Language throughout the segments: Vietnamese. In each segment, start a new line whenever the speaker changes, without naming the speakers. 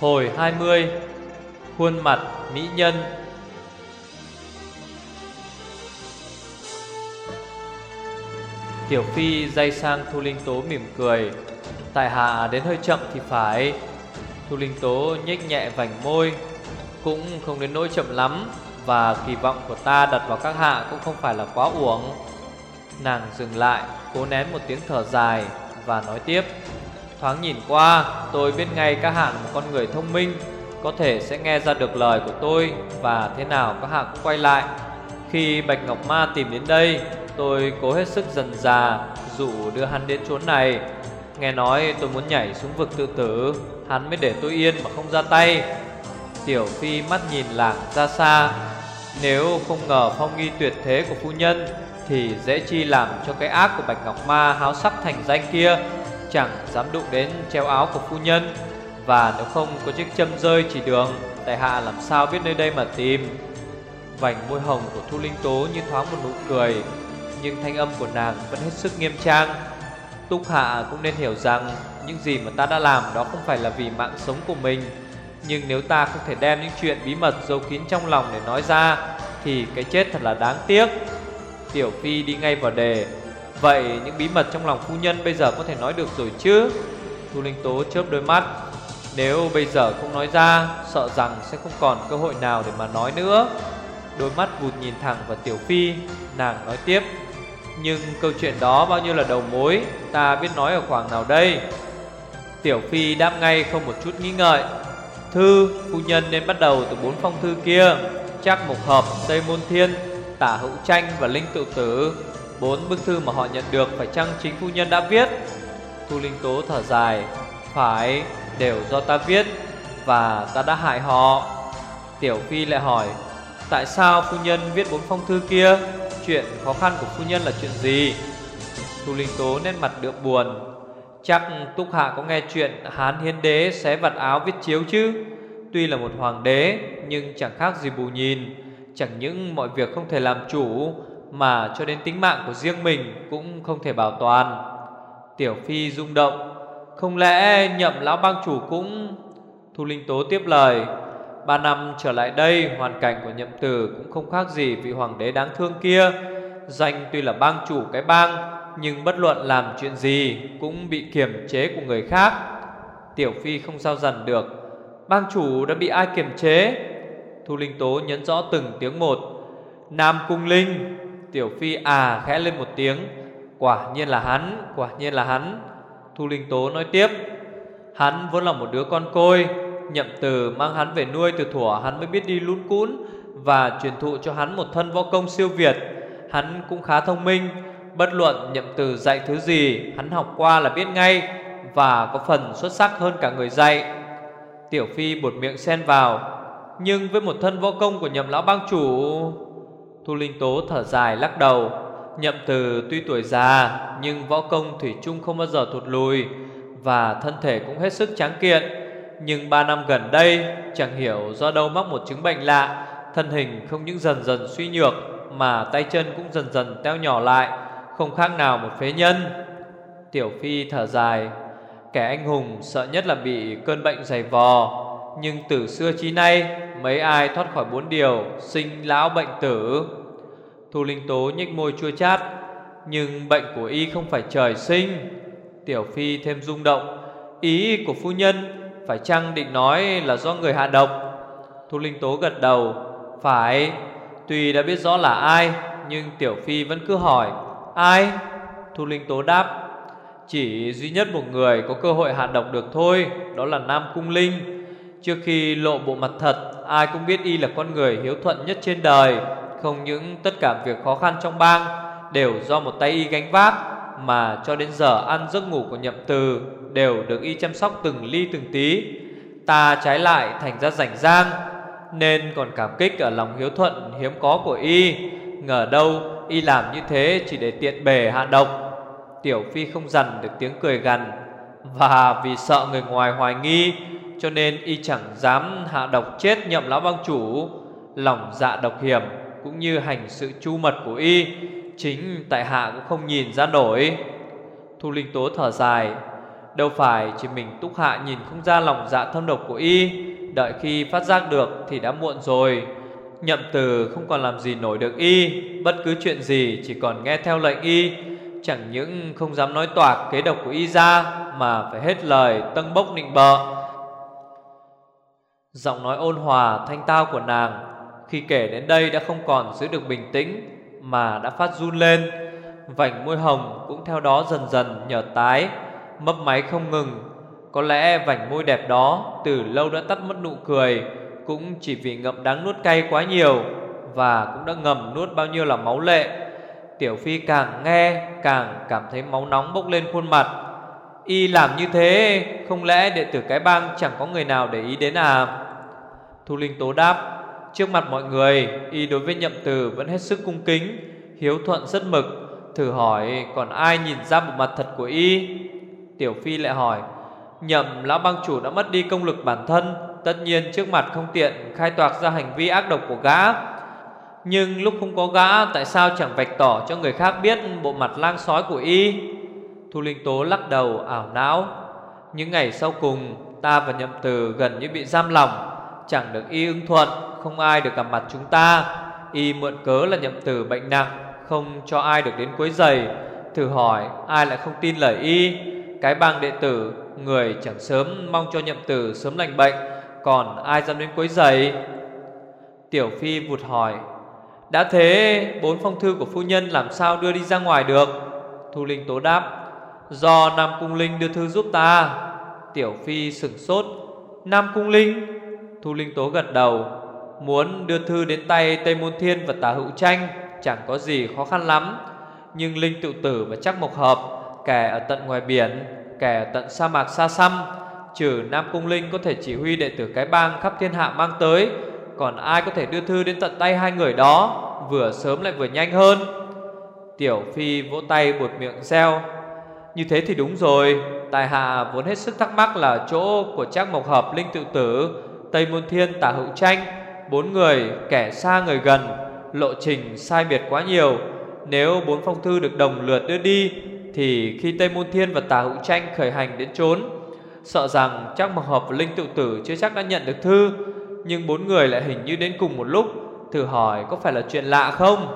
Hồi 20 Khuôn mặt mỹ nhân. Tiểu Phi dây sang Thu Linh Tố mỉm cười. Tại hạ đến hơi chậm thì phải. Thu Linh Tố nhếch nhẹ vành môi. Cũng không đến nỗi chậm lắm Và kỳ vọng của ta đặt vào các hạ cũng không phải là quá uổng. Nàng dừng lại, Cố nén một tiếng thở dài Và nói tiếp. Thoáng nhìn qua, tôi biết ngay các hạng một con người thông minh, Có thể sẽ nghe ra được lời của tôi Và thế nào các hạng quay lại. Khi Bạch Ngọc Ma tìm đến đây, Tôi cố hết sức dần già Dụ đưa hắn đến chốn này. Nghe nói tôi muốn nhảy xuống vực tự tử, Hắn mới để tôi yên mà không ra tay. Tiểu Phi mắt nhìn làng ra xa, Nếu không ngờ phong nghi tuyệt thế của phu nhân Thì dễ chi làm cho cái ác của Bạch Ngọc Ma háo sắc thành danh kia. Chẳng dám đụng đến treo áo của phu nhân. Và nếu không có chiếc châm rơi chỉ đường, Tại hạ làm sao biết nơi đây mà tìm? Vành môi hồng của Thu Linh Tố như thoáng một nụ cười, Nhưng thanh âm của nàng vẫn hết sức nghiêm trang. Túc Hạ cũng nên hiểu rằng, Những gì mà ta đã làm đó không phải là vì mạng sống của mình. Nhưng nếu ta không thể đem những chuyện bí mật giấu kín trong lòng để nói ra, Thì cái chết thật là đáng tiếc. Tiểu Phi đi ngay vào đề. Vậy những bí mật trong lòng phu nhân bây giờ có thể nói được rồi chứ? Thu Linh Tố chớp đôi mắt. Nếu bây giờ không nói ra Sợ rằng sẽ không còn cơ hội nào để mà nói nữa. Đôi mắt vụt nhìn thẳng vào Tiểu Phi Nàng nói tiếp. Nhưng câu chuyện đó bao nhiêu là đầu mối Ta biết nói ở khoảng nào đây? Tiểu Phi đáp ngay không một chút nghi ngợi. Thư, phu nhân nên bắt đầu từ bốn phong thư kia. Chắc mục hợp, Tây Môn Thiên Tả Hữu Tranh và Linh Tự Tử. Bốn bức thư mà họ nhận được phải chăng chính phu nhân đã viết? Thu Linh Tố thở dài, Phải, đều do ta viết Và ta đã hại họ. Tiểu Phi lại hỏi, Tại sao phu nhân viết bốn phong thư kia? Chuyện khó khăn của phu nhân là chuyện gì? Thu Linh Tố nét mặt đượm buồn, Chắc Túc Hạ có nghe chuyện Hán Hiến Đế xé vặt áo viết chiếu chứ? Tuy là một hoàng đế, Nhưng chẳng khác gì bù nhìn, Chẳng những mọi việc không thể làm chủ mà cho đến tính mạng của riêng mình cũng không thể bảo toàn. Tiểu Phi rung động, không lẽ nhậm lão bang chủ cũng... Thu Linh Tố tiếp lời, ba năm trở lại đây hoàn cảnh của nhậm tử cũng không khác gì vị hoàng đế đáng thương kia. Danh tuy là bang chủ cái bang, nhưng bất luận làm chuyện gì cũng bị kiềm chế của người khác. Tiểu Phi không sao dần được, bang chủ đã bị ai kiềm chế? Thu Linh Tố nhấn rõ từng tiếng một. Nam Cung Linh Tiểu Phi à khẽ lên một tiếng. Quả nhiên là hắn, Quả nhiên là hắn. Thu Linh Tố nói tiếp. Hắn vốn là một đứa con côi, Nhậm từ mang hắn về nuôi từ thuở Hắn mới biết đi lún cún Và truyền thụ cho hắn một thân võ công siêu việt. Hắn cũng khá thông minh, Bất luận nhậm từ dạy thứ gì, Hắn học qua là biết ngay Và có phần xuất sắc hơn cả người dạy. Tiểu Phi buột miệng xen vào. Nhưng với một thân võ công của nhậm lão bang chủ Thu Linh Tố thở dài lắc đầu. Nhậm từ tuy tuổi già, Nhưng võ công Thủy chung không bao giờ thụt lùi Và thân thể cũng hết sức tráng kiện. Nhưng ba năm gần đây, Chẳng hiểu do đâu mắc một chứng bệnh lạ, Thân hình không những dần dần suy nhược Mà tay chân cũng dần dần teo nhỏ lại, Không khác nào một phế nhân. Tiểu Phi thở dài, Kẻ anh hùng sợ nhất là bị cơn bệnh dày vò, Nhưng từ xưa chí nay Mấy ai thoát khỏi bốn điều, Sinh lão bệnh tử? Thu Linh Tố nhếch môi chua chát. Nhưng bệnh của y không phải trời sinh. Tiểu Phi thêm rung động. Ý của phu nhân, Phải chăng định nói là do người hạ độc? Thu Linh Tố gật đầu. Phải, Tuy đã biết rõ là ai, Nhưng Tiểu Phi vẫn cứ hỏi, Ai? Thu Linh Tố đáp, Chỉ duy nhất một người có cơ hội hạ độc được thôi, Đó là Nam Cung Linh. Trước khi lộ bộ mặt thật Ai cũng biết y là con người hiếu thuận nhất trên đời. Không những tất cả việc khó khăn trong bang Đều do một tay y gánh vác, Mà cho đến giờ ăn giấc ngủ của nhậm từ Đều được y chăm sóc từng ly từng tí. Ta trái lại thành ra rảnh rang, Nên còn cảm kích ở lòng hiếu thuận hiếm có của y. Ngờ đâu y làm như thế chỉ để tiện bề hạ độc. Tiểu Phi không dằn được tiếng cười gằn, Và vì sợ người ngoài hoài nghi cho nên y chẳng dám hạ độc chết nhậm lão bang chủ. Lòng dạ độc hiểm Cũng như hành sự chu mật của y, Chính tại hạ cũng không nhìn ra nổi. Thu Linh Tố thở dài, Đâu phải chỉ mình túc hạ nhìn không ra lòng dạ thâm độc của y, Đợi khi phát giác được thì đã muộn rồi. Nhậm từ không còn làm gì nổi được y, Bất cứ chuyện gì chỉ còn nghe theo lệnh y. Chẳng những không dám nói toạc kế độc của y ra, Mà phải hết lời tân bốc nịnh bợ. Giọng nói ôn hòa, thanh tao của nàng Khi kể đến đây đã không còn giữ được bình tĩnh Mà đã phát run lên. Vành môi hồng cũng theo đó dần dần nhợt tái, Mấp máy không ngừng. Có lẽ vành môi đẹp đó Từ lâu đã tắt mất nụ cười, Cũng chỉ vì ngậm đắng nuốt cay quá nhiều Và cũng đã ngầm nuốt bao nhiêu là máu lệ. Tiểu Phi càng nghe, Càng cảm thấy máu nóng bốc lên khuôn mặt. Y làm như thế, Không lẽ đệ tử cái bang chẳng có người nào để ý đến à? Thu Linh Tố đáp, Trước mặt mọi người, Y đối với nhậm từ vẫn hết sức cung kính, Hiếu thuận rất mực, Thử hỏi còn ai nhìn ra bộ mặt thật của Y? Tiểu Phi lại hỏi, Nhậm lão bang chủ đã mất đi công lực bản thân, Tất nhiên trước mặt không tiện Khai toạc ra hành vi ác độc của gã. Nhưng lúc không có gã, Tại sao chẳng vạch tỏ cho người khác biết Bộ mặt lang sói của y? Thu Linh Tố lắc đầu ảo não. Những ngày sau cùng, Ta và nhậm từ gần như bị giam lòng Chẳng được y ưng thuận, Không ai được gặp mặt chúng ta. Y mượn cớ là nhậm từ bệnh nặng, Không cho ai được đến cuối giày. Thử hỏi, ai lại không tin lời y? Cái bang đệ tử, Người chẳng sớm mong cho nhậm tử sớm lành bệnh, Còn ai dám đến cuối giày? Tiểu Phi vụt hỏi, Đã thế, bốn phong thư của phu nhân làm sao đưa đi ra ngoài được? Thu Linh tố đáp Do Nam Cung Linh đưa thư giúp ta. Tiểu Phi sửng sốt. Nam Cung Linh? Thu Linh tố gật đầu. Muốn đưa thư đến tay Tây Môn Thiên và Tả Hữu Tranh, Chẳng có gì khó khăn lắm. Nhưng Linh tự tử và chắc mộc hợp, Kẻ ở tận ngoài biển, Kẻ ở tận sa mạc xa xăm, Trừ Nam Cung Linh có thể chỉ huy đệ tử cái bang khắp thiên hạ mang tới, Còn ai có thể đưa thư đến tận tay hai người đó, Vừa sớm lại vừa nhanh hơn. Tiểu Phi vỗ tay buột miệng reo. Như thế thì đúng rồi. Tài hạ vốn hết sức thắc mắc là chỗ của Trác Mộc Hợp, Linh Tự Tử, Tây Môn Thiên, Tả Hữu Tranh, Bốn người kẻ xa người gần, Lộ trình sai biệt quá nhiều. Nếu bốn phong thư được đồng lượt đưa đi, Thì khi Tây Môn Thiên và Tả Hữu Tranh khởi hành đến trốn Sợ rằng Trác Mộc Hợp và Linh Tự Tử chưa chắc đã nhận được thư. Nhưng bốn người lại hình như đến cùng một lúc, Thử hỏi có phải là chuyện lạ không?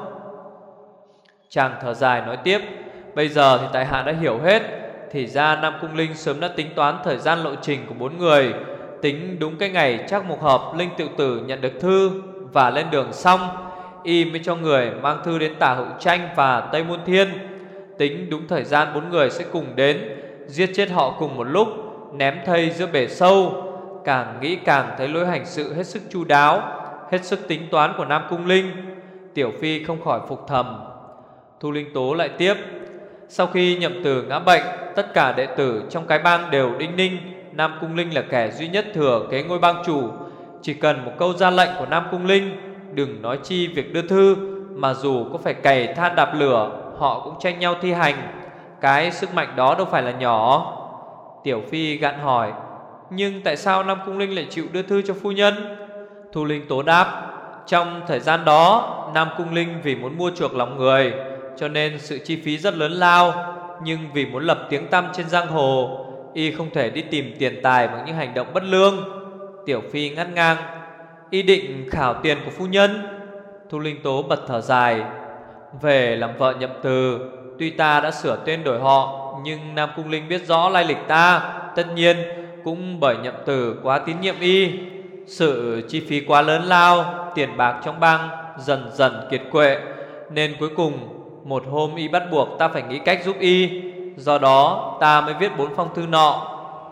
Chàng thở dài nói tiếp Bây giờ thì tại hạ đã hiểu hết, Thì ra Nam Cung Linh sớm đã tính toán thời gian lộ trình của bốn người. Tính đúng cái ngày chắc mục hợp, Linh tự tử nhận được thư Và lên đường xong, Y mới cho người mang thư đến tả hữu tranh và Tây Môn Thiên. Tính đúng thời gian bốn người sẽ cùng đến, Giết chết họ cùng một lúc, Ném thây giữa bể sâu. Càng nghĩ càng thấy lối hành sự hết sức chu đáo, Hết sức tính toán của Nam Cung Linh. Tiểu Phi không khỏi phục thầm. Thu Linh Tố lại tiếp. Sau khi nhậm tử ngã bệnh, Tất cả đệ tử trong cái bang đều đinh ninh. Nam Cung Linh là kẻ duy nhất thừa kế ngôi bang chủ. Chỉ cần một câu ra lệnh của Nam Cung Linh, Đừng nói chi việc đưa thư, Mà dù có phải cày than đạp lửa, Họ cũng tranh nhau thi hành. Cái sức mạnh đó đâu phải là nhỏ. Tiểu Phi gạn hỏi, Nhưng tại sao Nam Cung Linh lại chịu đưa thư cho phu nhân? Thu Linh tố đáp, Trong thời gian đó, Nam Cung Linh vì muốn mua chuộc lòng người cho nên sự chi phí rất lớn lao, Nhưng vì muốn lập tiếng tăm trên giang hồ, Y không thể đi tìm tiền tài bằng những hành động bất lương. Tiểu Phi ngắt ngang Y định khảo tiền của phu nhân? Thu Linh Tố bật thở dài, Về làm vợ nhậm từ, Tuy ta đã sửa tên đổi họ, Nhưng Nam Cung Linh biết rõ lai lịch ta. Tất nhiên, cũng bởi nhậm từ quá tín nhiệm y. Sự chi phí quá lớn lao, Tiền bạc trong bang dần dần kiệt quệ, Nên cuối cùng một hôm y bắt buộc ta phải nghĩ cách giúp y. Do đó, ta mới viết bốn phong thư nọ.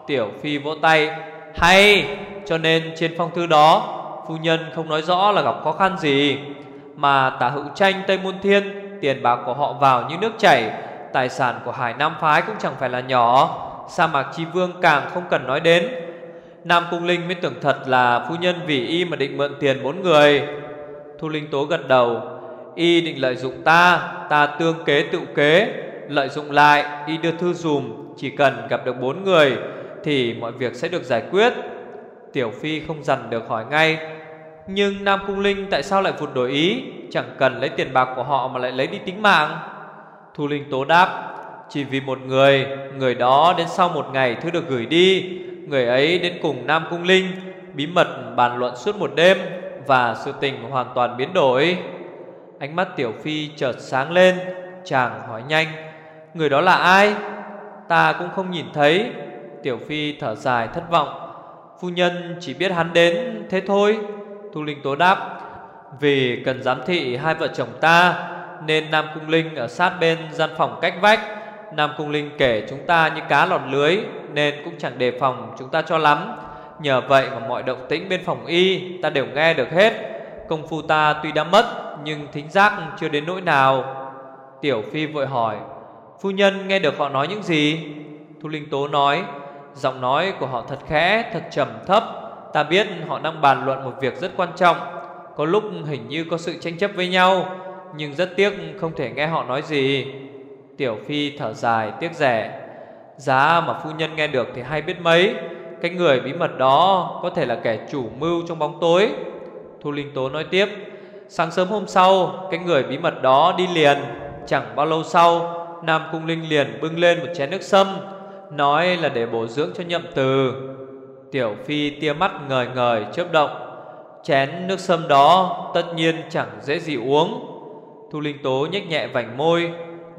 Tiểu Phi vỗ tay. Hay! Cho nên trên phong thư đó, Phu nhân không nói rõ là gặp khó khăn gì. Mà tả hữu tranh Tây Môn Thiên, Tiền bạc của họ vào như nước chảy, Tài sản của Hải Nam Phái cũng chẳng phải là nhỏ. Sa mạc Chi Vương càng không cần nói đến. Nam Cung Linh mới tưởng thật là Phu nhân vì y mà định mượn tiền bốn người. Thu Linh Tố gật đầu. Y định lợi dụng ta Ta tương kế tự kế, Lợi dụng lại, y đưa thư dùm, Chỉ cần gặp được bốn người, Thì mọi việc sẽ được giải quyết. Tiểu Phi không dằn được hỏi ngay, Nhưng Nam Cung Linh tại sao lại vụt đổi ý? Chẳng cần lấy tiền bạc của họ Mà lại lấy đi tính mạng. Thu Linh tố đáp, Chỉ vì một người Người đó đến sau một ngày thứ được gửi đi. Người ấy đến cùng Nam Cung Linh, Bí mật bàn luận suốt một đêm Và sự tình hoàn toàn biến đổi. Ánh mắt Tiểu Phi chợt sáng lên, Chàng hỏi nhanh, Người đó là ai? Ta cũng không nhìn thấy. Tiểu Phi thở dài thất vọng, Phu nhân chỉ biết hắn đến thế thôi. Thu Linh Tố đáp, Vì cần giám thị hai vợ chồng ta, Nên Nam Cung Linh ở sát bên gian phòng cách vách. Nam Cung Linh kể chúng ta như cá lọt lưới, Nên cũng chẳng đề phòng chúng ta cho lắm. Nhờ vậy mà mọi động tĩnh bên phòng y Ta đều nghe được hết. Công phu ta tuy đã mất Nhưng thính giác chưa đến nỗi nào. Tiểu Phi vội hỏi Phu nhân nghe được họ nói những gì? Thu Linh Tố nói Giọng nói của họ thật khẽ, thật trầm thấp. Ta biết họ đang bàn luận một việc rất quan trọng. Có lúc hình như có sự tranh chấp với nhau Nhưng rất tiếc không thể nghe họ nói gì. Tiểu Phi thở dài tiếc rẻ Giá mà phu nhân nghe được thì hay biết mấy. Cái người bí mật đó có thể là kẻ chủ mưu trong bóng tối. Thu Linh Tố nói tiếp, Sáng sớm hôm sau, Cái người bí mật đó đi liền, Chẳng bao lâu sau, Nam Cung Linh liền bưng lên một chén nước sâm, Nói là để bổ dưỡng cho nhậm từ. Tiểu Phi tia mắt ngời ngời chớp động, Chén nước sâm đó tất nhiên chẳng dễ gì uống. Thu Linh Tố nhếch nhẹ vành môi,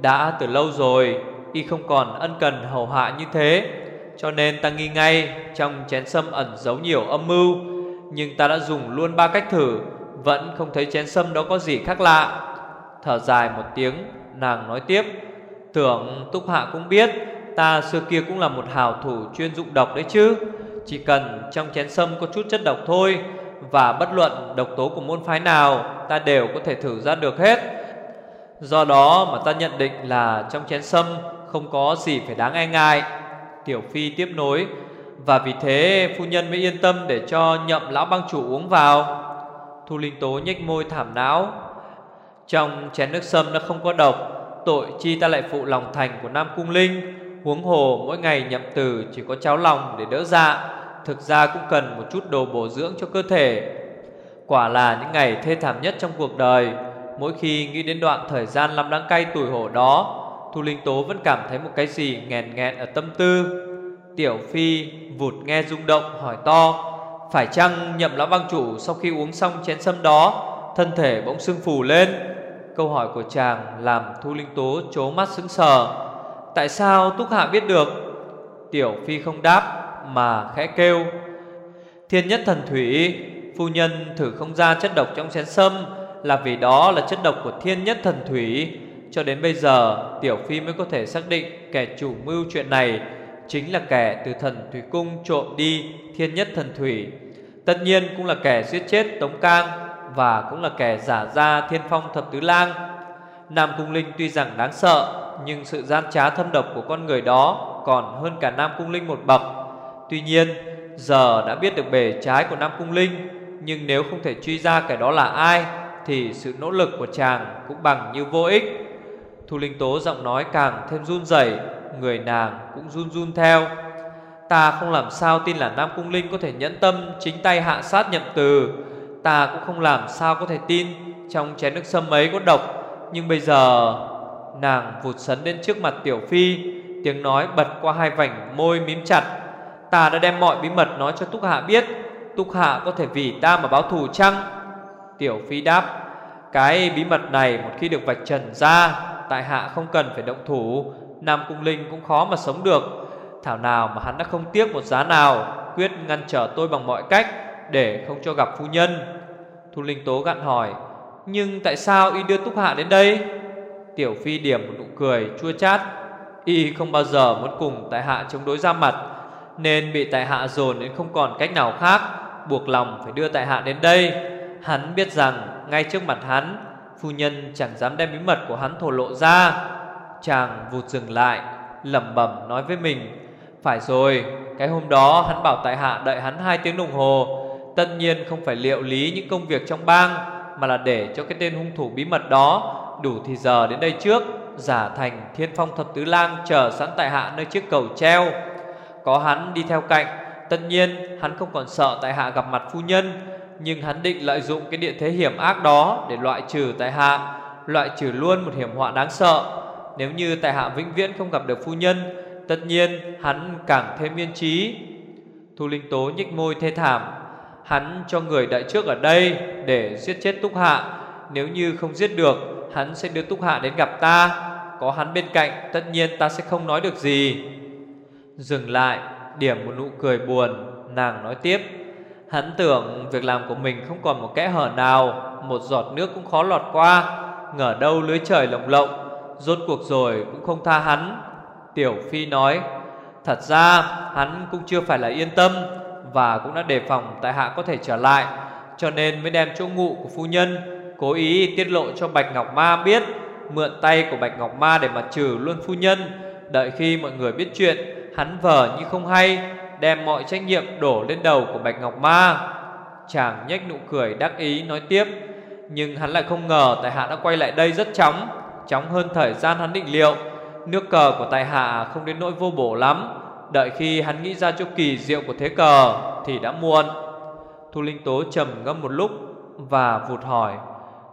Đã từ lâu rồi, Y không còn ân cần hầu hạ như thế, Cho nên ta nghi ngay Trong chén sâm ẩn giấu nhiều âm mưu nhưng ta đã dùng luôn ba cách thử, Vẫn không thấy chén sâm đó có gì khác lạ. Thở dài một tiếng, Nàng nói tiếp, Tưởng Túc Hạ cũng biết, Ta xưa kia cũng là một hào thủ chuyên dụng độc đấy chứ. Chỉ cần trong chén sâm có chút chất độc thôi, Và bất luận độc tố của môn phái nào, Ta đều có thể thử ra được hết. Do đó mà ta nhận định là trong chén sâm Không có gì phải đáng e ngại. Tiểu Phi tiếp nối và vì thế, phu nhân mới yên tâm để cho nhậm lão băng chủ uống vào. Thu Linh Tố nhếch môi thảm não Trong chén nước sâm nó không có độc, Tội chi ta lại phụ lòng thành của Nam Cung Linh. Huống hồ mỗi ngày nhậm tử chỉ có cháo lòng để đỡ dạ Thực ra cũng cần một chút đồ bổ dưỡng cho cơ thể. Quả là những ngày thê thảm nhất trong cuộc đời, Mỗi khi nghĩ đến đoạn thời gian lắm đắng cay tuổi hổ đó, Thu Linh Tố vẫn cảm thấy một cái gì nghẹn nghẹn ở tâm tư. Tiểu Phi vụt nghe rung động, hỏi to, Phải chăng nhậm lão băng chủ sau khi uống xong chén sâm đó, Thân thể bỗng sưng phù lên? Câu hỏi của chàng làm Thu Linh Tố chố mắt sững sờ. Tại sao Túc Hạ biết được? Tiểu Phi không đáp, Mà khẽ kêu, Thiên nhất thần thủy, Phu nhân thử không ra chất độc trong chén sâm Là vì đó là chất độc của thiên nhất thần thủy. Cho đến bây giờ, Tiểu Phi mới có thể xác định Kẻ chủ mưu chuyện này Chính là kẻ từ thần thủy cung trộm đi Thiên nhất thần thủy Tất nhiên cũng là kẻ giết chết Tống Cang Và cũng là kẻ giả ra thiên phong thập tứ lang Nam Cung Linh tuy rằng đáng sợ nhưng sự gian trá thâm độc của con người đó còn hơn cả Nam Cung Linh một bậc. Tuy nhiên, giờ đã biết được bề trái của Nam Cung Linh, nhưng nếu không thể truy ra kẻ đó là ai thì sự nỗ lực của chàng cũng bằng như vô ích. Thu Linh Tố giọng nói càng thêm run rẩy, người nàng cũng run run theo. Ta không làm sao tin là Nam Cung Linh có thể nhẫn tâm chính tay hạ sát nhậm từ. Ta cũng không làm sao có thể tin trong chén nước sâm ấy có độc. Nhưng bây giờ, Nàng vụt sấn đến trước mặt Tiểu Phi, Tiếng nói bật qua hai vảnh môi mím chặt Ta đã đem mọi bí mật nói cho Túc Hạ biết Túc Hạ có thể vì ta mà báo thù chăng Tiểu Phi đáp, Cái bí mật này một khi được vạch trần ra, Tại Hạ không cần phải động thủ Nam Cung Linh cũng khó mà sống được. Thảo nào mà hắn đã không tiếc một giá nào, Quyết ngăn trở tôi bằng mọi cách Để không cho gặp phu nhân. Thu Linh Tố gặn hỏi, Nhưng tại sao y đưa Túc Hạ đến đây? Tiểu Phi điểm một nụ cười, chua chát, Y không bao giờ muốn cùng tại hạ chống đối ra mặt, Nên bị tại hạ dồn đến không còn cách nào khác, Buộc lòng phải đưa tại hạ đến đây. Hắn biết rằng, ngay trước mặt hắn, Phu nhân chẳng dám đem bí mật của hắn thổ lộ ra. Chàng vụt dừng lại, lẩm bẩm nói với mình, Phải rồi, Cái hôm đó hắn bảo tại hạ đợi hắn hai tiếng đồng hồ, Tất nhiên không phải liệu lý những công việc trong bang, Mà là để cho cái tên hung thủ bí mật đó đủ thì giờ đến đây trước, giả thành thiên phong thập tứ lang chờ sẵn tại hạ nơi chiếc cầu treo. Có hắn đi theo cạnh, tất nhiên hắn không còn sợ tại hạ gặp mặt phu nhân, nhưng hắn định lợi dụng cái địa thế hiểm ác đó để loại trừ tại hạ, loại trừ luôn một hiểm họa đáng sợ. Nếu như tại hạ vĩnh viễn không gặp được phu nhân, Tất nhiên hắn càng thêm miên trí. Thu Linh Tố nhích môi thê thảm, Hắn cho người đợi trước ở đây Để giết chết Túc Hạ. Nếu như không giết được, Hắn sẽ đưa Túc Hạ đến gặp ta. Có hắn bên cạnh, Tất nhiên ta sẽ không nói được gì. Dừng lại, Điểm một nụ cười buồn, Nàng nói tiếp. Hắn tưởng việc làm của mình không còn một kẽ hở nào, Một giọt nước cũng khó lọt qua. Ngờ đâu lưới trời lồng lộng Rốt cuộc rồi, cũng không tha hắn. Tiểu Phi nói, Thật ra, hắn cũng chưa phải là yên tâm Và cũng đã đề phòng tại hạ có thể trở lại, Cho nên mới đem chỗ ngụ của phu nhân, Cố ý tiết lộ cho Bạch Ngọc Ma biết, Mượn tay của Bạch Ngọc Ma để mà trừ luôn phu nhân. Đợi khi mọi người biết chuyện, Hắn vờ như không hay, Đem mọi trách nhiệm đổ lên đầu của Bạch Ngọc Ma. Chàng nhếch nụ cười đắc ý nói tiếp, Nhưng hắn lại không ngờ Tại hạ đã quay lại đây rất chóng. Chóng hơn thời gian hắn định liệu. Nước cờ của tài hạ không đến nỗi vô bổ lắm. Đợi khi hắn nghĩ ra chỗ kỳ diệu của thế cờ Thì đã muộn. Thu Linh Tố trầm ngâm một lúc Và vụt hỏi,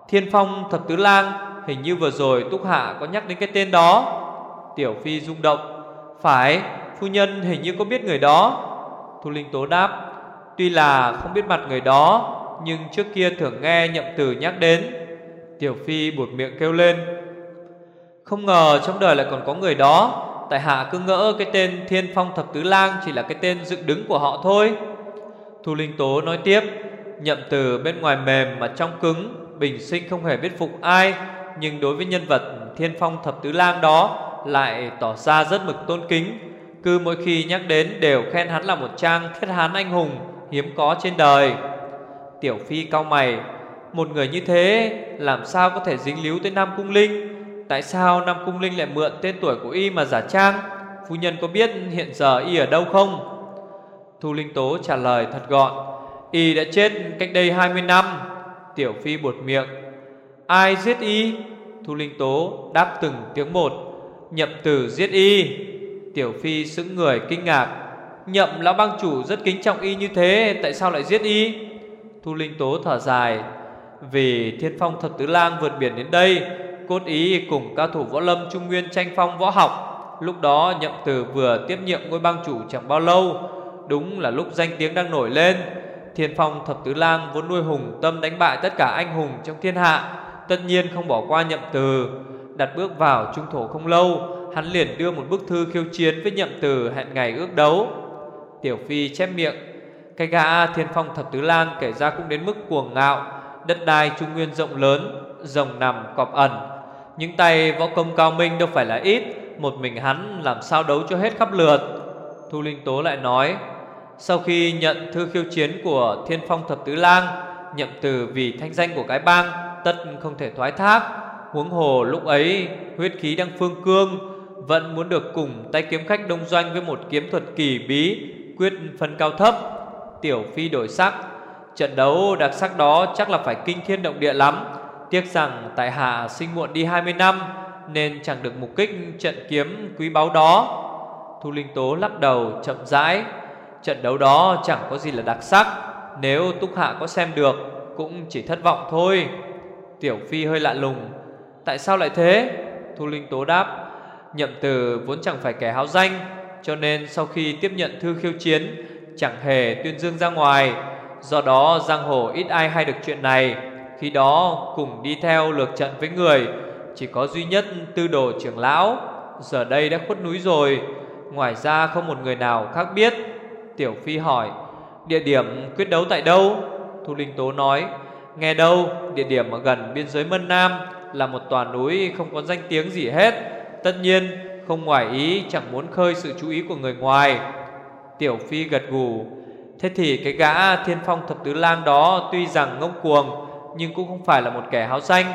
Thiên Phong Thập Tứ Lang, Hình như vừa rồi Túc Hạ có nhắc đến cái tên đó. Tiểu Phi rung động, Phải, Phu nhân hình như có biết người đó. Thu Linh Tố đáp, Tuy là không biết mặt người đó, Nhưng trước kia thường nghe nhậm từ nhắc đến. Tiểu Phi buột miệng kêu lên không ngờ trong đời lại còn có người đó. Tại hạ cứ ngỡ cái tên Thiên Phong Thập Tứ Lang Chỉ là cái tên dựng đứng của họ thôi. Thu Linh Tố nói tiếp, Nhậm từ bên ngoài mềm mà trong cứng, Bình sinh không hề biết phục ai, Nhưng đối với nhân vật Thiên Phong Thập Tứ Lang đó Lại tỏ ra rất mực tôn kính. Cứ mỗi khi nhắc đến đều khen hắn là một trang thiết hán anh hùng, Hiếm có trên đời. Tiểu Phi cao mày, Một người như thế Làm sao có thể dính líu tới Nam Cung Linh? Tại sao Nam Cung Linh lại mượn tên tuổi của y mà giả trang? Phu nhân có biết hiện giờ y ở đâu không? Thu Linh Tố trả lời thật gọn, Y đã chết cách đây 20 năm. Tiểu Phi buột miệng, Ai giết y? Thu Linh Tố đáp từng tiếng một, Nhậm tử giết y. Tiểu Phi sững người kinh ngạc, Nhậm lão bang chủ rất kính trọng y như thế, Tại sao lại giết y? Thu Linh Tố thở dài, Vì thiên phong thập tứ lang vượt biển đến đây Cốt ý cùng cao thủ võ lâm Trung Nguyên tranh phong võ học. Lúc đó, nhậm từ vừa tiếp nhiệm ngôi bang chủ chẳng bao lâu. Đúng là lúc danh tiếng đang nổi lên. Thiên phong thập tứ lang vốn nuôi hùng tâm đánh bại tất cả anh hùng trong thiên hạ. Tất nhiên không bỏ qua nhậm từ. Đặt bước vào trung thổ không lâu, Hắn liền đưa một bức thư khiêu chiến với nhậm từ hẹn ngày ước đấu. Tiểu Phi chép miệng, Cái gã thiên phong thập tứ lang kể ra cũng đến mức cuồng ngạo. Đất đai trung nguyên rộng lớn, Rồng nằm cọp ẩn. Những tay võ công cao minh đâu phải là ít Một mình hắn làm sao đấu cho hết khắp lượt Thu Linh Tố lại nói Sau khi nhận thư khiêu chiến của thiên phong thập tứ lang Nhậm từ vì thanh danh của cái bang Tất không thể thoái thác Huống hồ lúc ấy huyết khí đang phương cương vẫn muốn được cùng tay kiếm khách đông doanh với một kiếm thuật kỳ bí quyết phân cao thấp. Tiểu Phi đổi sắc, trận đấu đặc sắc đó chắc là phải kinh thiên động địa lắm. Tiếc rằng tại hạ sinh muộn đi 20 năm nên chẳng được mục kích trận kiếm quý báu đó. Thu Linh Tố lắc đầu chậm rãi, trận đấu đó chẳng có gì là đặc sắc, nếu Túc Hạ có xem được cũng chỉ thất vọng thôi. Tiểu Phi hơi lạ lùng, tại sao lại thế? Thu Linh Tố đáp, Nhậm từ vốn chẳng phải kẻ háo danh Cho nên sau khi tiếp nhận thư khiêu chiến Chẳng hề tuyên dương ra ngoài Do đó giang hồ ít ai hay được chuyện này khi đó, cùng đi theo lược trận với người, Chỉ có duy nhất tư đồ trưởng lão. Giờ đây đã khuất núi rồi, Ngoài ra không một người nào khác biết. Tiểu Phi hỏi, Địa điểm quyết đấu tại đâu? Thu Linh Tố nói, Nghe đâu, địa điểm ở gần biên giới Mân Nam, Là một tòa núi không có danh tiếng gì hết. Tất nhiên, không ngoài ý chẳng muốn khơi sự chú ý của người ngoài. Tiểu Phi gật gù, Thế thì cái gã thiên phong thập tứ lang đó Tuy rằng ngông cuồng nhưng cũng không phải là một kẻ háo danh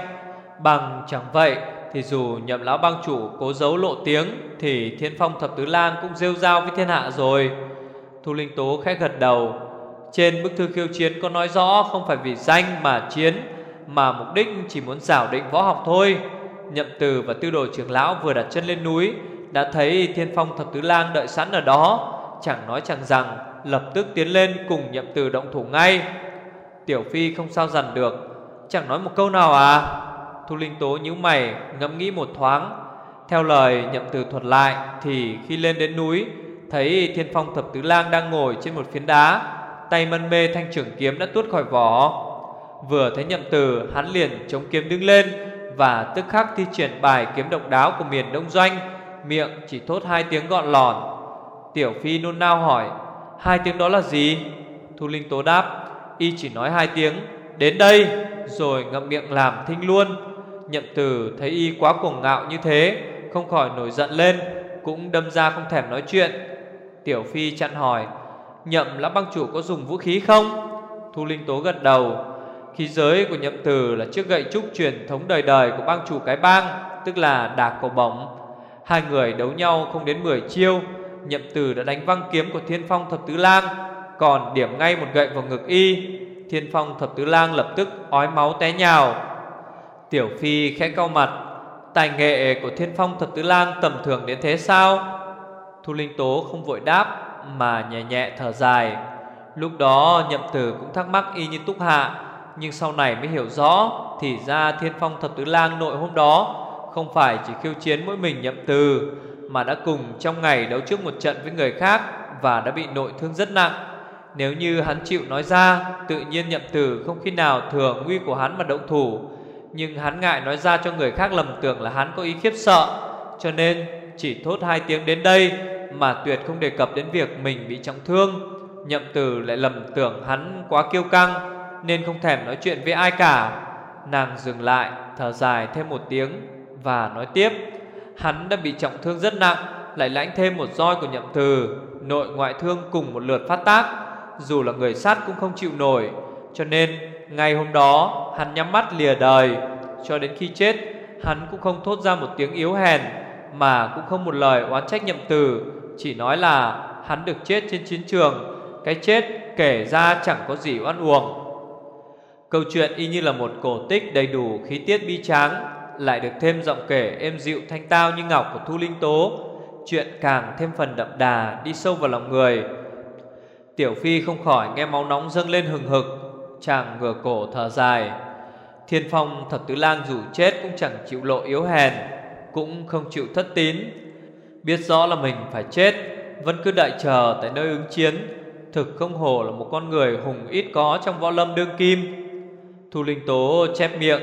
Bằng chẳng vậy Thì dù nhậm lão bang chủ cố giấu lộ tiếng Thì thiên phong thập tứ lang cũng rêu rao với thiên hạ rồi. Thu Linh Tố khẽ gật đầu. Trên bức thư khiêu chiến có nói rõ Không phải vì danh mà chiến Mà mục đích chỉ muốn giảo định võ học thôi. Nhậm Từ và Tư Đồ trưởng lão vừa đặt chân lên núi đã thấy Thiên Phong Thập Tứ Lang đợi sẵn ở đó, chẳng nói chẳng rằng, lập tức tiến lên cùng Nhậm Từ động thủ ngay. Tiểu Phi không sao dằn được, chẳng nói một câu nào à? Thu Linh Tố nhíu mày, ngẫm nghĩ một thoáng. Theo lời nhậm từ thuật lại Thì khi lên đến núi Thấy thiên phong thập tứ lang đang ngồi trên một phiến đá Tay mân mê thanh trưởng kiếm đã tuốt khỏi vỏ Vừa thấy nhậm từ Hắn liền chống kiếm đứng lên Và tức khắc thi triển bài kiếm độc đáo của miền Đông Doanh Miệng chỉ thốt hai tiếng gọn lòn Tiểu Phi nôn nao hỏi Hai tiếng đó là gì Thu Linh Tố đáp Y chỉ nói hai tiếng, Đến đây, Rồi ngậm miệng làm thinh luôn. Nhậm từ thấy y quá cuồng ngạo như thế, Không khỏi nổi giận lên, Cũng đâm ra không thèm nói chuyện. Tiểu Phi chặn hỏi, Nhậm lão băng chủ có dùng vũ khí không? Thu Linh Tố gật đầu, Khí giới của nhậm từ là chiếc gậy trúc truyền thống đời đời của bang chủ cái bang, Tức là đạc cầu bổng. Hai người đấu nhau không đến 10 chiêu, Nhậm từ đã đánh văng kiếm của thiên phong thập tứ lang. Còn điểm ngay một gậy vào ngực y, Thiên phong thập tứ lang lập tức ói máu té nhào. Tiểu Phi khẽ cau mặt, Tài nghệ của thiên phong thập tứ lang tầm thường đến thế sao? Thu Linh Tố không vội đáp, Mà nhẹ nhẹ thở dài. Lúc đó nhậm tử cũng thắc mắc y như túc hạ, Nhưng sau này mới hiểu rõ Thì ra thiên phong thập tứ lang nội hôm đó Không phải chỉ khiêu chiến mỗi mình nhậm từ Mà đã cùng trong ngày đấu trước một trận với người khác Và đã bị nội thương rất nặng. Nếu như hắn chịu nói ra, Tự nhiên nhậm tử không khi nào thừa nguy của hắn mà động thủ. Nhưng hắn ngại nói ra cho người khác lầm tưởng là hắn có ý khiếp sợ. Cho nên, chỉ thốt hai tiếng đến đây Mà tuyệt không đề cập đến việc mình bị trọng thương. Nhậm tử lại lầm tưởng hắn quá kiêu căng, Nên không thèm nói chuyện với ai cả. Nàng dừng lại, Thở dài thêm một tiếng Và nói tiếp. Hắn đã bị trọng thương rất nặng, Lại lãnh thêm một roi của nhậm tử, Nội ngoại thương cùng một lượt phát tác. Dù là người sát cũng không chịu nổi. Cho nên, ngày hôm đó, Hắn nhắm mắt lìa đời. Cho đến khi chết, Hắn cũng không thốt ra một tiếng yếu hèn, Mà cũng không một lời oán trách nhậm từ. Chỉ nói là hắn được chết trên chiến trường. Cái chết kể ra chẳng có gì oan uổng. Câu chuyện y như là một cổ tích đầy đủ khí tiết bi tráng, Lại được thêm giọng kể êm dịu thanh tao như ngọc của Thu Linh Tố. Chuyện càng thêm phần đậm đà đi sâu vào lòng người. Tiểu Phi không khỏi nghe máu nóng dâng lên hừng hực, Chàng ngửa cổ thở dài. Thiên phong thập tứ lang dù chết cũng chẳng chịu lộ yếu hèn, Cũng không chịu thất tín. Biết rõ là mình phải chết, Vẫn cứ đợi chờ tại nơi ứng chiến. Thực không hổ là một con người hùng ít có trong võ lâm đương kim. Thu Linh Tố chép miệng,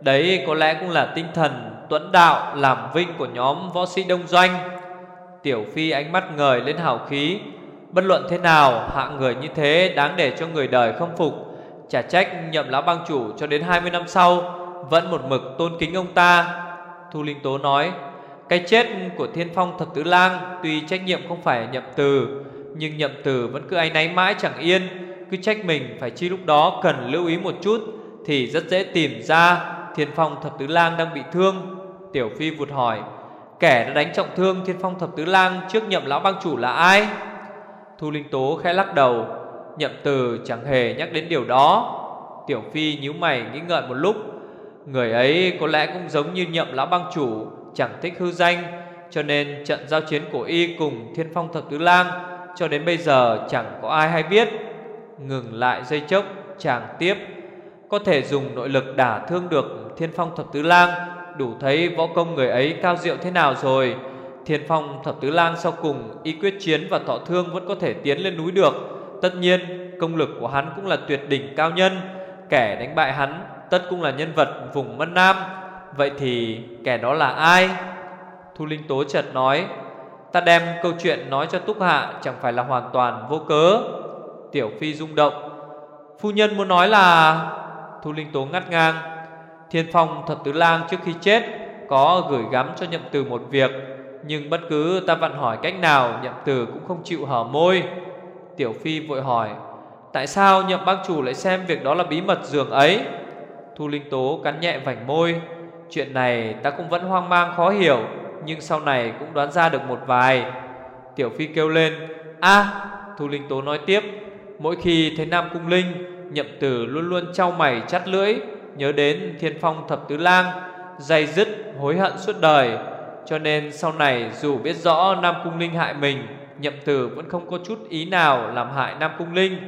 Đấy có lẽ cũng là tinh thần tuấn đạo làm vinh của nhóm võ sĩ đông doanh. Tiểu Phi ánh mắt ngời lên hào khí Bất luận thế nào hạng người như thế đáng để cho người đời khâm phục. Chả trách nhậm lão bang chủ cho đến 20 năm sau, Vẫn một mực tôn kính ông ta. Thu Linh Tố nói, Cái chết của thiên phong thập tứ lang Tuy trách nhiệm không phải nhậm từ, Nhưng nhậm từ vẫn cứ áy náy mãi chẳng yên. Cứ trách mình phải chi lúc đó cần lưu ý một chút Thì rất dễ tìm ra Thiên phong thập tứ lang đang bị thương. Tiểu Phi vụt hỏi, Kẻ đã đánh trọng thương thiên phong thập tứ lang Trước nhậm lão bang chủ là ai? Thu Linh Tố khẽ lắc đầu. Nhậm từ chẳng hề nhắc đến điều đó. Tiểu Phi nhíu mày nghĩ ngợi một lúc. Người ấy có lẽ cũng giống như nhậm lão bang chủ, Chẳng thích hư danh, Cho nên trận giao chiến của y cùng Thiên Phong Thập Tứ Lang Cho đến bây giờ chẳng có ai hay biết. Ngừng lại giây chốc, chàng tiếp. Có thể dùng nội lực đả thương được Thiên Phong Thập Tứ Lang, Đủ thấy võ công người ấy cao diệu thế nào rồi. Thiên Phong Thập Tứ Lang sau cùng, Y quyết chiến và thọ thương vẫn có thể tiến lên núi được. Tất nhiên, công lực của hắn cũng là tuyệt đỉnh cao nhân. Kẻ đánh bại hắn, tất cũng là nhân vật vùng Mân Nam. Vậy thì kẻ đó là ai? Thu Linh Tố chợt nói, Ta đem câu chuyện nói cho Túc Hạ, Chẳng phải là hoàn toàn vô cớ. Tiểu Phi rung động, Phu nhân muốn nói là Thu Linh Tố ngắt ngang Thiên Phong Thập Tứ Lang trước khi chết Có gửi gắm cho nhậm từ một việc. Nhưng bất cứ ta vặn hỏi cách nào, Nhậm từ cũng không chịu hở môi. Tiểu Phi vội hỏi, Tại sao nhậm bác chủ lại xem việc đó là bí mật giường ấy? Thu Linh Tố cắn nhẹ vành môi, Chuyện này ta cũng vẫn hoang mang khó hiểu, Nhưng sau này cũng đoán ra được một vài. Tiểu Phi kêu lên, a! Thu Linh Tố nói tiếp, Mỗi khi thấy Nam Cung Linh, Nhậm tử luôn luôn trao mày chắt lưỡi, Nhớ đến thiên phong thập tứ lang Dày dứt hối hận suốt đời. Cho nên sau này dù biết rõ Nam Cung Linh hại mình, Nhậm tử vẫn không có chút ý nào làm hại Nam Cung Linh.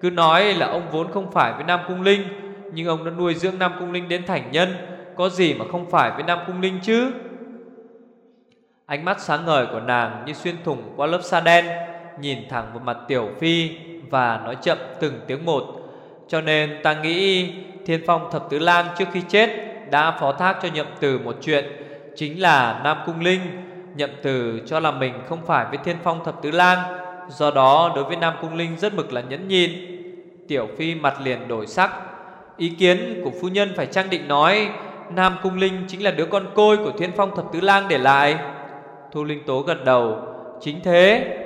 Cứ nói là ông vốn không phải với Nam Cung Linh, Nhưng ông đã nuôi dưỡng Nam Cung Linh đến thành nhân, Có gì mà không phải với Nam Cung Linh chứ? Ánh mắt sáng ngời của nàng như xuyên thủng qua lớp sa đen, Nhìn thẳng vào mặt Tiểu Phi Và nói chậm từng tiếng một. Cho nên ta nghĩ Thiên Phong Thập Tứ Lang trước khi chết Đã phó thác cho nhậm tử một chuyện Chính là Nam Cung Linh Nhậm từ cho là mình không phải với Thiên Phong Thập Tứ Lang. Do đó, đối với Nam Cung Linh rất mực là nhẫn nhịn. Tiểu Phi mặt liền đổi sắc. Ý kiến của phu nhân phải trang định nói, Nam Cung Linh chính là đứa con côi của Thiên Phong Thập Tứ Lang để lại. Thu Linh Tố gật đầu. Chính thế.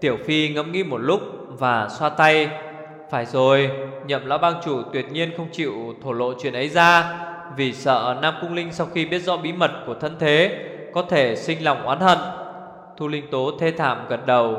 Tiểu Phi ngẫm nghĩ một lúc và xoa tay. Phải rồi, Nhậm lão bang chủ tuyệt nhiên không chịu thổ lộ chuyện ấy ra. Vì sợ Nam Cung Linh sau khi biết rõ bí mật của thân thế, Có thể sinh lòng oán hận. Thu Linh Tố thê thảm gật đầu.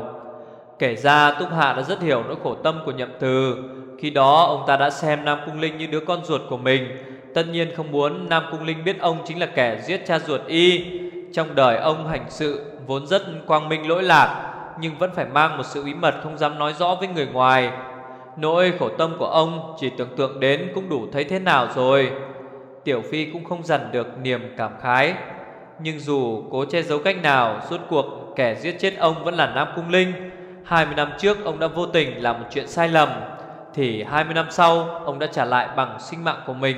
Kể ra Túc Hạ đã rất hiểu nỗi khổ tâm của nhậm từ. Khi đó, ông ta đã xem Nam Cung Linh như đứa con ruột của mình. Tất nhiên không muốn Nam Cung Linh biết ông chính là kẻ giết cha ruột y. Trong đời ông hành sự vốn rất quang minh lỗi lạc, Nhưng vẫn phải mang một sự bí mật không dám nói rõ với người ngoài. Nỗi khổ tâm của ông chỉ tưởng tượng đến cũng đủ thấy thế nào rồi. Tiểu Phi cũng không dằn được niềm cảm khái. Nhưng dù cố che giấu cách nào Suốt cuộc kẻ giết chết ông vẫn là Nam Cung Linh. 20 năm trước, ông đã vô tình làm một chuyện sai lầm. Thì 20 năm sau, ông đã trả lại bằng sinh mạng của mình.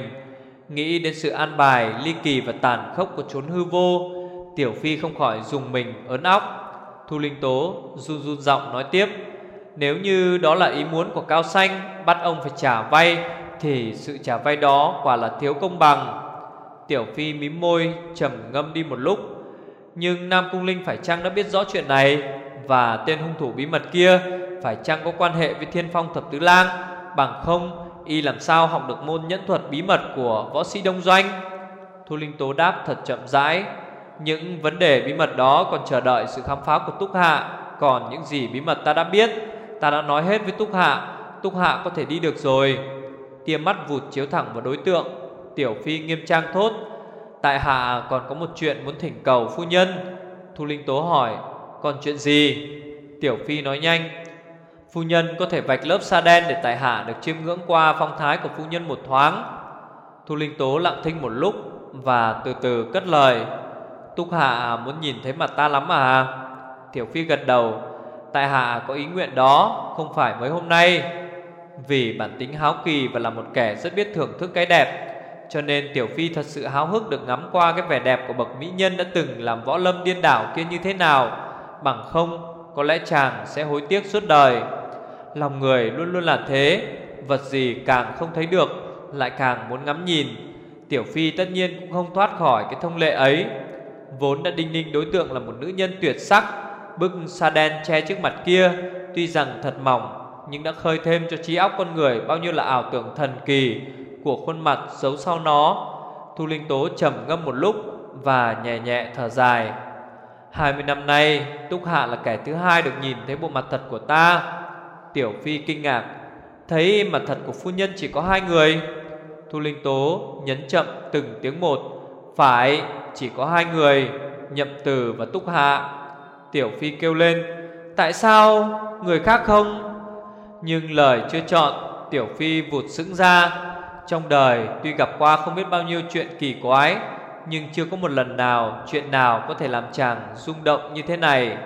Nghĩ đến sự an bài, ly kỳ và tàn khốc của chốn hư vô, Tiểu Phi không khỏi dùng mình ớn óc. Thu Linh Tố run run giọng nói tiếp, Nếu như đó là ý muốn của Cao Xanh, Bắt ông phải trả vay thì sự trả vay đó quả là thiếu công bằng. Tiểu Phi mím môi, trầm ngâm đi một lúc. Nhưng Nam Cung Linh phải chăng đã biết rõ chuyện này? Và tên hung thủ bí mật kia, Phải chăng có quan hệ với Thiên Phong Thập Tứ Lang? Bằng không, Y làm sao học được môn nhẫn thuật bí mật của võ sĩ Đông Doanh? Thu Linh Tố đáp thật chậm rãi. Những vấn đề bí mật đó còn chờ đợi sự khám phá của Túc Hạ. Còn những gì bí mật ta đã biết, Ta đã nói hết với Túc Hạ. Túc Hạ có thể đi được rồi. Tia mắt vụt chiếu thẳng vào đối tượng, Tiểu Phi nghiêm trang thốt. Tại hạ còn có một chuyện muốn thỉnh cầu phu nhân. Thu Linh Tố hỏi, Còn chuyện gì? Tiểu Phi nói nhanh, Phu nhân có thể vạch lớp sa đen để tại hạ được chiêm ngưỡng qua phong thái của phu nhân một thoáng. Thu Linh Tố lặng thinh một lúc Và từ từ cất lời, Túc Hạ muốn nhìn thấy mặt ta lắm à? Tiểu Phi gật đầu, Tại hạ có ý nguyện đó, Không phải mới hôm nay. Vì bản tính háo kỳ và là một kẻ rất biết thưởng thức cái đẹp, Cho nên Tiểu Phi thật sự háo hức được ngắm qua Cái vẻ đẹp của bậc mỹ nhân đã từng làm võ lâm điên đảo kia như thế nào. Bằng không, có lẽ chàng sẽ hối tiếc suốt đời. Lòng người luôn luôn là thế, Vật gì càng không thấy được, Lại càng muốn ngắm nhìn. Tiểu Phi tất nhiên cũng không thoát khỏi cái thông lệ ấy. Vốn đã đinh ninh đối tượng là một nữ nhân tuyệt sắc, Bức sa đen che trước mặt kia, Tuy rằng thật mỏng nhưng đã khơi thêm cho trí óc con người Bao nhiêu là ảo tưởng thần kỳ Của khuôn mặt giấu sau nó. Thu Linh Tố trầm ngâm một lúc Và nhẹ nhẹ thở dài. 20 năm nay, Túc Hạ là kẻ thứ hai được nhìn thấy bộ mặt thật của ta. Tiểu Phi kinh ngạc. Thấy mặt thật của phu nhân chỉ có hai người. Thu Linh Tố nhấn chậm từng tiếng một. Phải, chỉ có hai người, Nhậm Từ và Túc Hạ. Tiểu Phi kêu lên. Tại sao người khác không? Nhưng lời chưa chọn, Tiểu Phi vụt sững ra. Trong đời, tuy gặp qua không biết bao nhiêu chuyện kỳ quái, Nhưng chưa có một lần nào, Chuyện nào có thể làm chàng rung động như thế này.